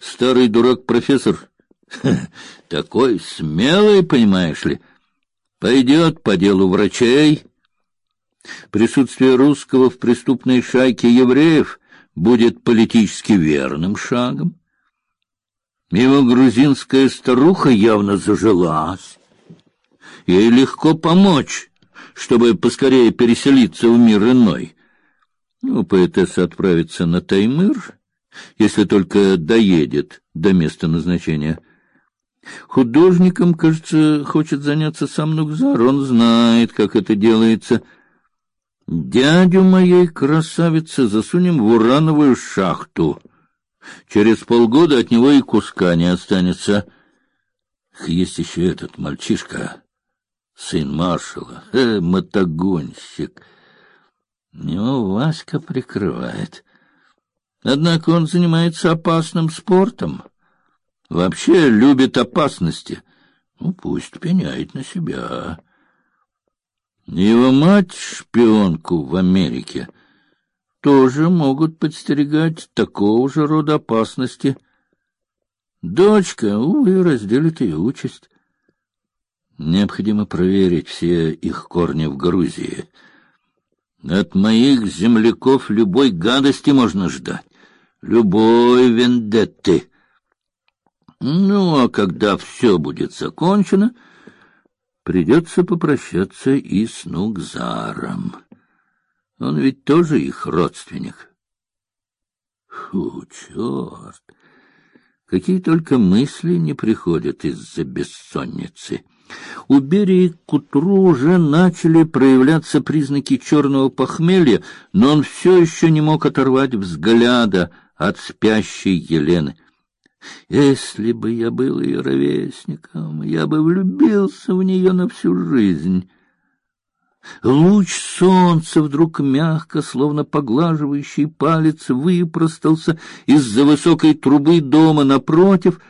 Старый дурак профессор, такой смелый, понимаешь ли, пойдет по делу врачей. Присутствие русского в преступной шайке евреев будет политически верным шагом. Его грузинская старуха явно зажилась. Ей легко помочь, чтобы поскорее переселиться в мир иной. Ну, поэтесса отправится на Таймыр, если только доедет до места назначения. Художником, кажется, хочет заняться сам Нукзар. Он знает, как это делается. Дядю моей красавицы засунем в урановую шахту. Через полгода от него и куска не останется. Есть еще этот мальчишка, сын маршала, э, мотогонщик. Него Васька прикрывает. Однако он занимается опасным спортом. Вообще любит опасности. Ну, пусть пеняет на себя. Его мать шпионку в Америке тоже могут подстерегать такого же рода опасности. Дочка, увы, разделит ее участь. Необходимо проверить все их корни в Грузии. От моих земляков любой гадости можно ждать, любой вендетты. Ну, а когда все будет закончено, придется попрощаться и с Нугзаром. Он ведь тоже их родственник. Фу, черт! Какие только мысли не приходят из-за бессонницы. У Берии к утру уже начали проявляться признаки черного похмелья, но он все еще не мог оторвать взгляда от спящей Елены. Если бы я был ее ровесником, я бы влюбился в нее на всю жизнь. Луч солнца вдруг мягко, словно поглаживающий палец, выпростался из-за высокой трубы дома напротив,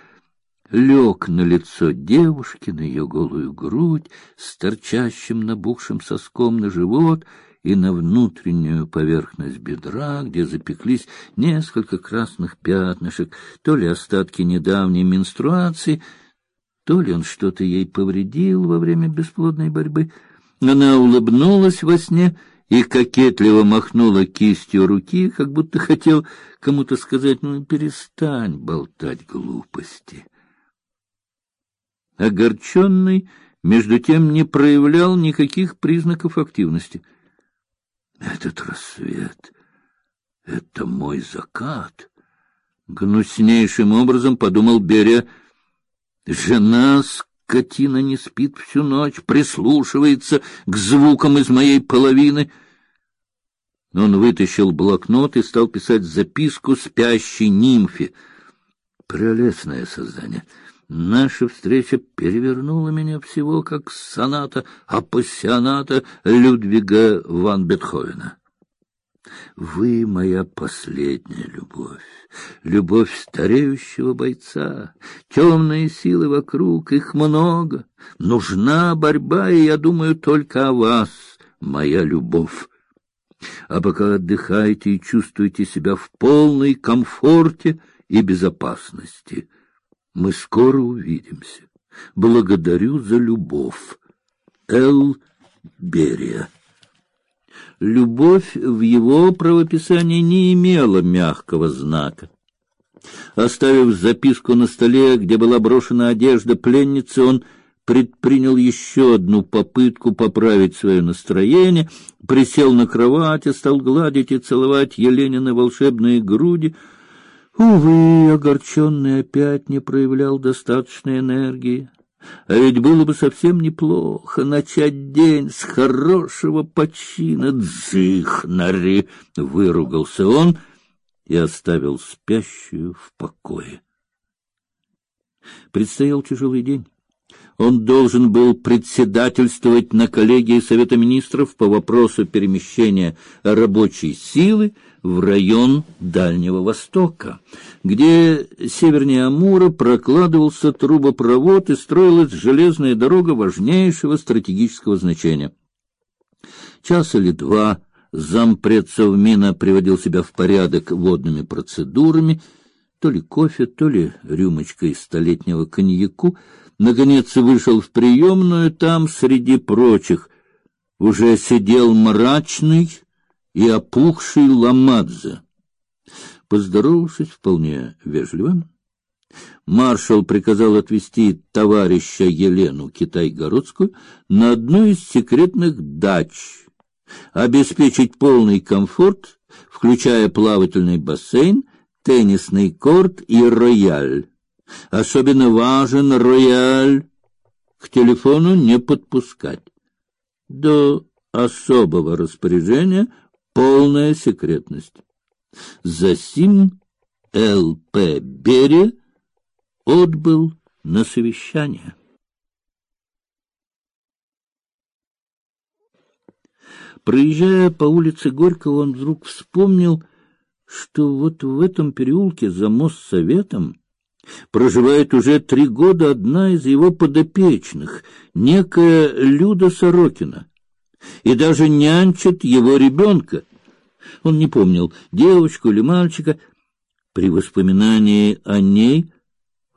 лег на лицо девушки, на ее голую грудь, с торчащим набухшим соском на живот и на внутреннюю поверхность бедра, где запеклись несколько красных пятнышек, то ли остатки недавней менструации, то ли он что-то ей повредил во время бесплодной борьбы — она улыбнулась во сне и кокетливо махнула кистью руки, как будто хотел кому-то сказать: "Ну перестань болтать глупости". Огорченный, между тем, не проявлял никаких признаков активности. Этот рассвет это мой закат. Гнуснейшим образом подумал Берия. Жена скотина не спит всю ночь, прислушивается к звукам из моей половины. Он вытащил блокнот и стал писать записку спящей нимфе. Прелестное создание. Наша встреча перевернула меня всего, как соната апассионата Людвига ван Бетховена. Вы моя последняя любовь, любовь стареющего бойца. Темные силы вокруг, их много. Нужна борьба, и я думаю только о вас, моя любовь. А пока отдыхайте и чувствуйте себя в полной комфорте и безопасности. Мы скоро увидимся. Благодарю за любовь. Эл Берия любовь в его правописании не имела мягкого знака. Оставив записку на столе, где была брошена одежда пленницы, он предпринял еще одну попытку поправить свое настроение, присел на кровать и стал гладить и целовать Еленины волшебные груди. Увы, огорченный опять не проявлял достаточной энергии. А ведь было бы совсем неплохо начать день с хорошего почина. Дзыхнари! — выругался он и оставил спящую в покое. Предстоял тяжелый день. Он должен был председательствовать на коллегии Совета министров по вопросу перемещения рабочей силы в район Дальнего Востока, где севернее Амура прокладывался трубопровод и строилась железная дорога важнейшего стратегического значения. Час или два зампред Совмина приводил себя в порядок водными процедурами, то ли кофе, то ли рюмочкой столетнего коньяку, наконец вышел в приемную, там, среди прочих, уже сидел мрачный и опухший Ламадзе. Поздоровавшись вполне вежливо, маршал приказал отвезти товарища Елену Китай-Городскую на одну из секретных дач, обеспечить полный комфорт, включая плавательный бассейн, теннисный корт и рояль. Особенно важен рояль. К телефону не подпускать. До особого распоряжения полная секретность. Засим Л.П. Берия отбыл на совещание. Проезжая по улице Горького, он вдруг вспомнил, что вот в этом переулке за Моссоветом проживает уже три года одна из его подопечных, некая Люда Сорокина, и даже нянчит его ребенка. Он не помнил, девочку или мальчика. При воспоминании о ней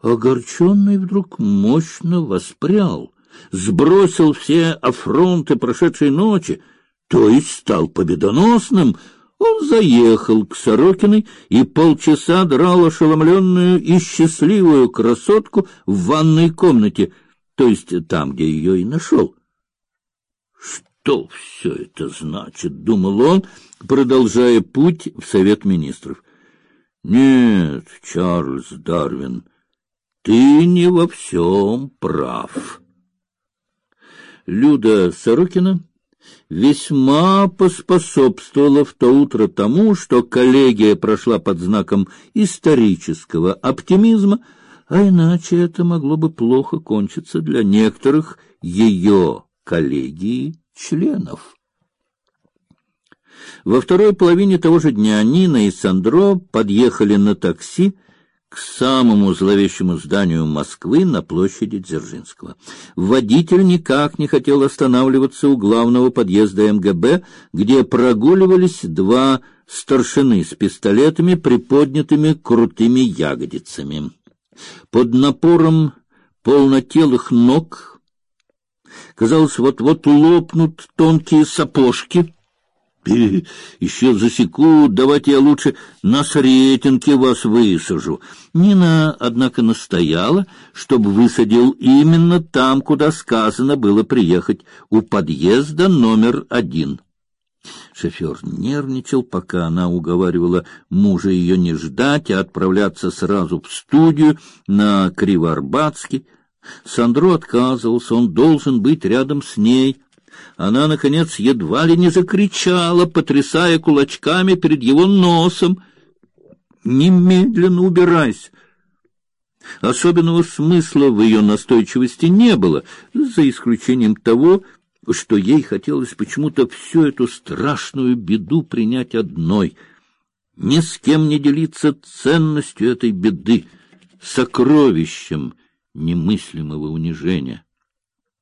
огорченный вдруг мощно воспрял, сбросил все афронты прошедшей ночи, то есть стал победоносным — он заехал к Сорокиной и полчаса драл ошеломленную и счастливую красотку в ванной комнате, то есть там, где ее и нашел. Что все это значит, думал он, продолжая путь в Совет министров. Нет, Чарльз Дарвин, ты не во всем прав. Люда Сорокина весьма поспособствовало в то утро тому, что коллегия прошла под знаком исторического оптимизма, а иначе это могло бы плохо кончиться для некоторых ее коллегии членов. Во второй половине того же дня Нина и Сандро подъехали на такси к самому зловещему зданию Москвы на площади Дзержинского. Водитель никак не хотел останавливаться у главного подъезда МГБ, где прогуливались два старшины с пистолетами, приподнятыми крутыми ягодицами. Под напором полнотелых ног казалось, вот-вот лопнут тонкие сапожки еще засеку, давайте я лучше на Сретенке вас высажу. Нина, однако, настояла, чтобы высадил именно там, куда сказано было приехать, у подъезда номер один. Шофер нервничал, пока она уговаривала мужа ее не ждать, а отправляться сразу в студию на Кривоарбатский. Сандро отказывался, он должен быть рядом с ней — она, наконец, едва ли не закричала, потрясая кулачками перед его носом. «Немедленно убирайся!» Особенного смысла в ее настойчивости не было, за исключением того, что ей хотелось почему-то всю эту страшную беду принять одной, ни с кем не делиться ценностью этой беды, сокровищем немыслимого унижения.